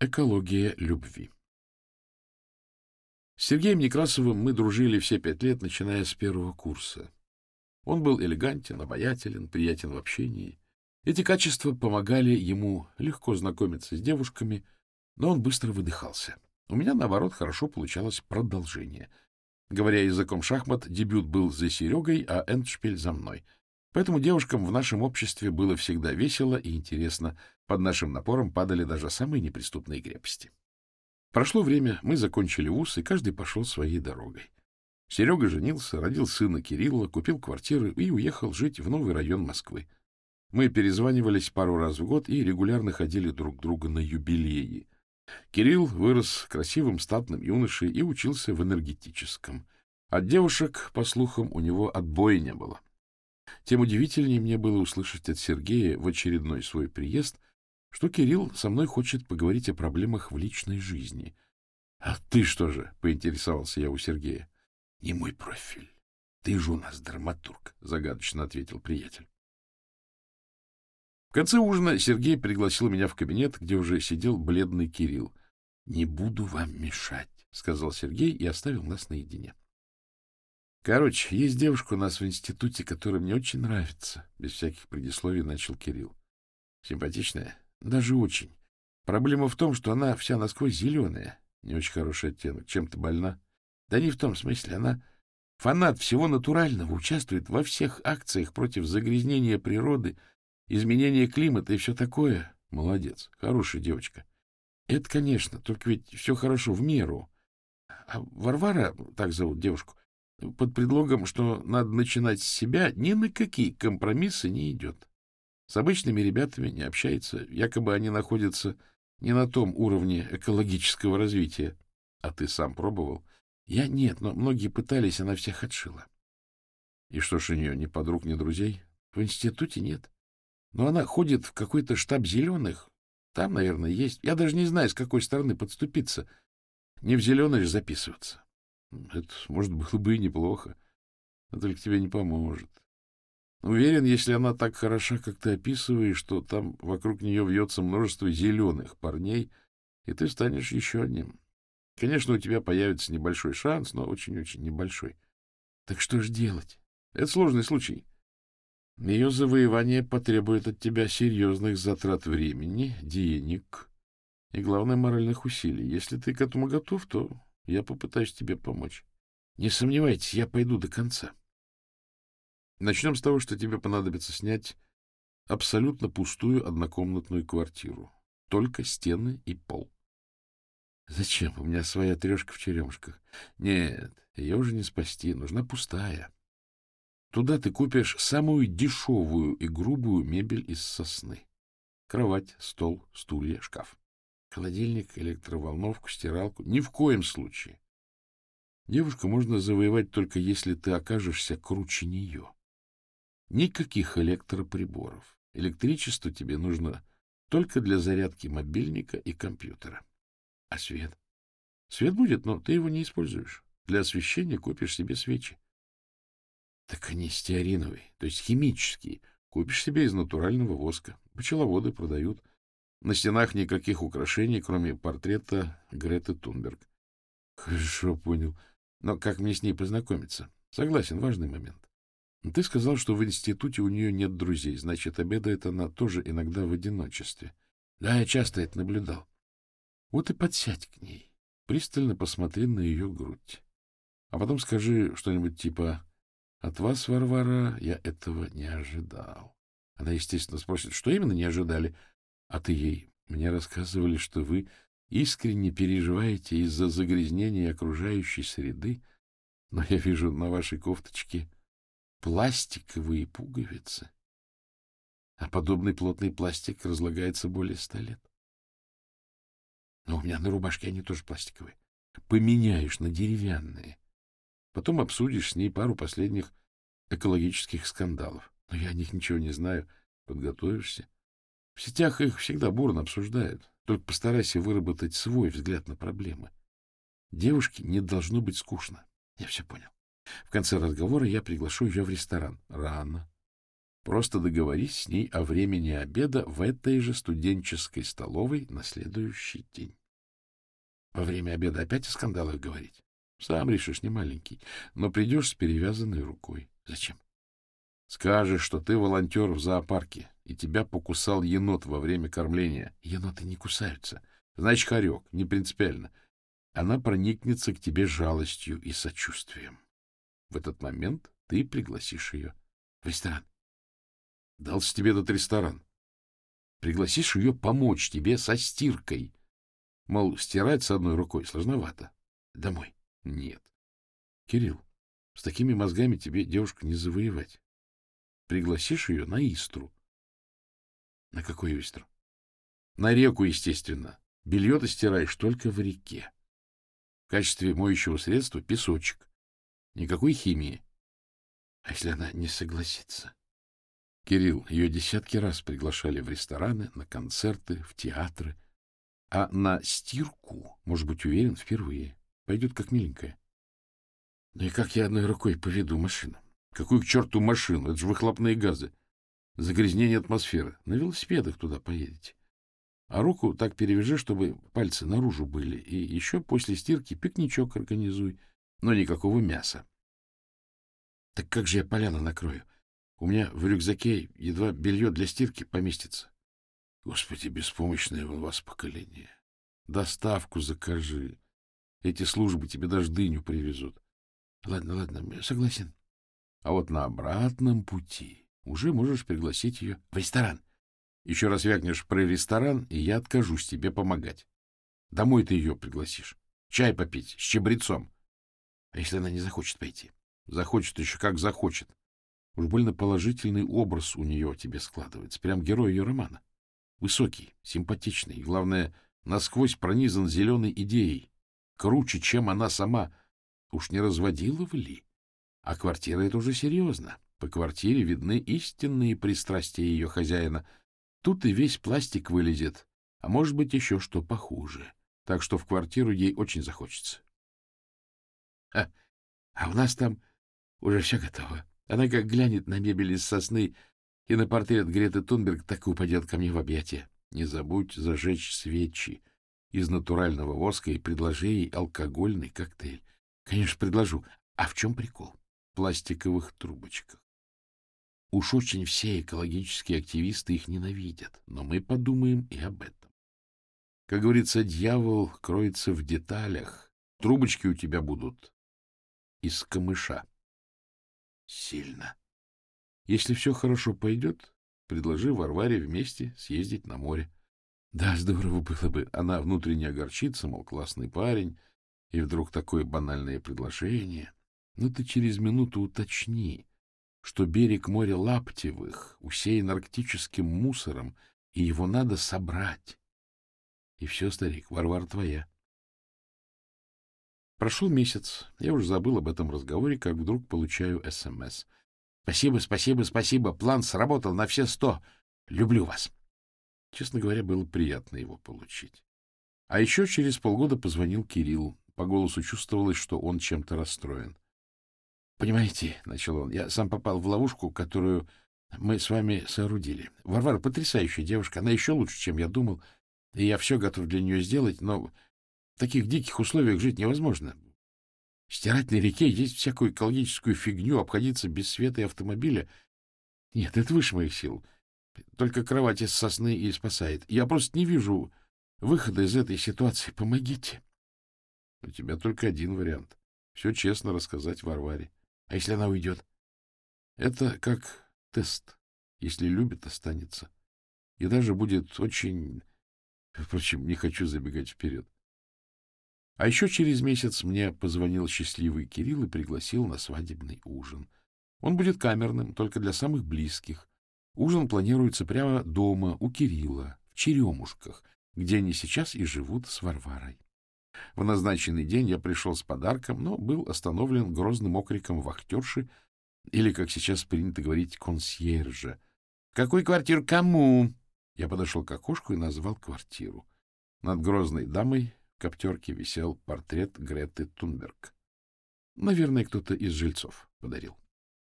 Экология любви С Сергеем Некрасовым мы дружили все пять лет, начиная с первого курса. Он был элегантен, обаятелен, приятен в общении. Эти качества помогали ему легко знакомиться с девушками, но он быстро выдыхался. У меня, наоборот, хорошо получалось продолжение. Говоря языком шахмат, дебют был за Серегой, а эндшпиль за мной — Поэтому девушкам в нашем обществе было всегда весело и интересно. Под нашим напором падали даже самые неприступные крепости. Прошло время, мы закончили вуз, и каждый пошел своей дорогой. Серега женился, родил сына Кирилла, купил квартиру и уехал жить в новый район Москвы. Мы перезванивались пару раз в год и регулярно ходили друг к другу на юбилеи. Кирилл вырос красивым статным юношей и учился в энергетическом. От девушек, по слухам, у него отбоя не было. Тем удивительнее мне было услышать от Сергея в очередной свой приезд, что Кирилл со мной хочет поговорить о проблемах в личной жизни. — А ты что же? — поинтересовался я у Сергея. — Не мой профиль. Ты же у нас драматург, — загадочно ответил приятель. В конце ужина Сергей пригласил меня в кабинет, где уже сидел бледный Кирилл. — Не буду вам мешать, — сказал Сергей и оставил нас наедине. Короче, есть девушка у нас в институте, которая мне очень нравится. Без всяких предисловий начал Кирилл. Симпатичная? Даже очень. Проблема в том, что она вся насквозь зеленая. Не очень хороший оттенок. Чем-то больна. Да не в том смысле. Она фанат всего натурального, участвует во всех акциях против загрязнения природы, изменения климата и все такое. Молодец. Хорошая девочка. Это, конечно, только ведь все хорошо в меру. А Варвара, так зовут девушку, под предлогом, что надо начинать с себя, ни на какие компромиссы не идет. С обычными ребятами не общается, якобы они находятся не на том уровне экологического развития. А ты сам пробовал? Я нет, но многие пытались, она всех отшила. И что ж у нее, ни подруг, ни друзей? В институте нет. Но она ходит в какой-то штаб зеленых. Там, наверное, есть. Я даже не знаю, с какой стороны подступиться. Не в зеленые же записываться. Это, может, было бы и неплохо, но только тебе не поможет. Уверен, если она так хороша, как ты описываешь, что там вокруг нее вьется множество зеленых парней, и ты станешь еще одним. Конечно, у тебя появится небольшой шанс, но очень-очень небольшой. Так что же делать? Это сложный случай. Ее завоевание потребует от тебя серьезных затрат времени, денег и, главное, моральных усилий. Если ты к этому готов, то я попытаюсь тебе помочь. Не сомневайтесь, я пойду до конца. Начнем с того, что тебе понадобится снять абсолютно пустую однокомнатную квартиру. Только стены и пол. Зачем? У меня своя трешка в черемушках. Нет, ее уже не спасти. Нужна пустая. Туда ты купишь самую дешевую и грубую мебель из сосны. Кровать, стол, стулья, шкаф. Холодильник, электроволновку, стиралку. Ни в коем случае. Девушку можно завоевать только если ты окажешься круче нее. Никаких электроприборов. Электричество тебе нужно только для зарядки мобильника и компьютера. А свет? Свет будет, но ты его не используешь. Для освещения купишь себе свечи. Так они стеариновые, то есть химические. Купишь себе из натурального воска. Пчеловоды продают. На стенах никаких украшений, кроме портрета Греты Тунберг. Хорошо, понял. Но как мне с ней познакомиться? Согласен, важный момент. Ты сказал, что в институте у нее нет друзей, значит, обедает она тоже иногда в одиночестве. Да, я часто это наблюдал. Вот и подсядь к ней, пристально посмотри на ее грудь. А потом скажи что-нибудь типа «От вас, Варвара, я этого не ожидал». Она, естественно, спросит, что именно не ожидали, а ты ей, мне рассказывали, что вы искренне переживаете из-за загрязнения окружающей среды, но я вижу на вашей кофточке пластиковые пуговицы. А подобный плотный пластик разлагается более ста лет. Но у меня на рубашке они тоже пластиковые. Поменяешь на деревянные. Потом обсудишь с ней пару последних экологических скандалов. Но я о них ничего не знаю. Подготовишься. В сетях их всегда бурно обсуждают. Только постарайся выработать свой взгляд на проблемы. Девушке не должно быть скучно. Я все понял. В конце разговора я приглашу ее в ресторан. Рано. Просто договорись с ней о времени обеда в этой же студенческой столовой на следующий день. Во время обеда опять о скандалах говорить? Сам решишь, не маленький, но придешь с перевязанной рукой. Зачем? Скажешь, что ты волонтер в зоопарке, и тебя покусал енот во время кормления. Еноты не кусаются. Значит, хорек, не принципиально. Она проникнется к тебе жалостью и сочувствием. В этот момент ты пригласишь ее в ресторан. Дался тебе этот ресторан. Пригласишь ее помочь тебе со стиркой. Мол, стирать с одной рукой сложновато. Домой. Нет. Кирилл, с такими мозгами тебе девушка не завоевать. Пригласишь ее на Истру. На какую Истру? На реку, естественно. Белье ты стираешь только в реке. В качестве моющего средства песочек. Никакой химии. А если она не согласится? Кирилл, ее десятки раз приглашали в рестораны, на концерты, в театры. А на стирку, может быть, уверен, впервые. Пойдет как миленькая. Ну и как я одной рукой поведу машину? Какую к черту машину? Это же выхлопные газы. Загрязнение атмосферы. На велосипедах туда поедете. А руку так перевяжи, чтобы пальцы наружу были. И еще после стирки пикничок организуй. Но никакого мяса. Так как же я поляну накрою? У меня в рюкзаке едва белье для стирки поместится. Господи, беспомощное у вас поколение. Доставку закажи. Эти службы тебе даже дыню привезут. Ладно, ладно, согласен. А вот на обратном пути уже можешь пригласить ее в ресторан. Еще раз вякнешь про ресторан, и я откажусь тебе помогать. Домой ты ее пригласишь. Чай попить с чабрецом. А если она не захочет пойти? Захочет еще как захочет. Уж больно положительный образ у нее тебе складывается. Прям герой ее романа. Высокий, симпатичный, главное, насквозь пронизан зеленой идеей. Круче, чем она сама. Уж не разводила в ли? А квартира — это уже серьезно. По квартире видны истинные пристрастия ее хозяина. Тут и весь пластик вылезет, а может быть еще что похуже. Так что в квартиру ей очень захочется. А, а у нас там уже все готово. Она как глянет на мебель из сосны и на портрет Греты Тунберг, так и упадет ко мне в объятия. Не забудь зажечь свечи из натурального воска и предложи ей алкогольный коктейль. Конечно, предложу. А в чем прикол? пластиковых трубочках. Уж очень все экологические активисты их ненавидят, но мы подумаем и об этом. Как говорится, дьявол кроется в деталях. Трубочки у тебя будут из камыша. Сильно. Если все хорошо пойдет, предложи Варваре вместе съездить на море. Да, здорово было бы. Она внутренне огорчится, мол, классный парень, и вдруг такое банальное предложение. Но ты через минуту уточни, что берег моря Лаптевых усеян арктическим мусором, и его надо собрать. И все, старик, Варвар твоя. Прошел месяц, я уже забыл об этом разговоре, как вдруг получаю СМС. Спасибо, спасибо, спасибо, план сработал на все сто. Люблю вас. Честно говоря, было приятно его получить. А еще через полгода позвонил Кирилл. По голосу чувствовалось, что он чем-то расстроен. Понимаете, — начал он, — я сам попал в ловушку, которую мы с вами соорудили. Варвара потрясающая девушка, она еще лучше, чем я думал, и я все готов для нее сделать, но в таких диких условиях жить невозможно. Стирать на реке, есть всякую экологическую фигню, обходиться без света и автомобиля. Нет, это выше моих сил. Только кровать из сосны и спасает. Я просто не вижу выхода из этой ситуации. Помогите. У тебя только один вариант. Все честно рассказать Варваре. А если она уйдет? Это как тест. Если любит, останется. И даже будет очень... Впрочем, не хочу забегать вперед. А еще через месяц мне позвонил счастливый Кирилл и пригласил на свадебный ужин. Он будет камерным, только для самых близких. Ужин планируется прямо дома, у Кирилла, в Черемушках, где они сейчас и живут с Варварой. В назначенный день я пришел с подарком, но был остановлен грозным окриком вахтерши, или, как сейчас принято говорить, консьержа. «Какую квартиру? Кому?» Я подошел к окошку и назвал квартиру. Над грозной дамой коптерке висел портрет Греты Тунберг. Наверное, кто-то из жильцов подарил.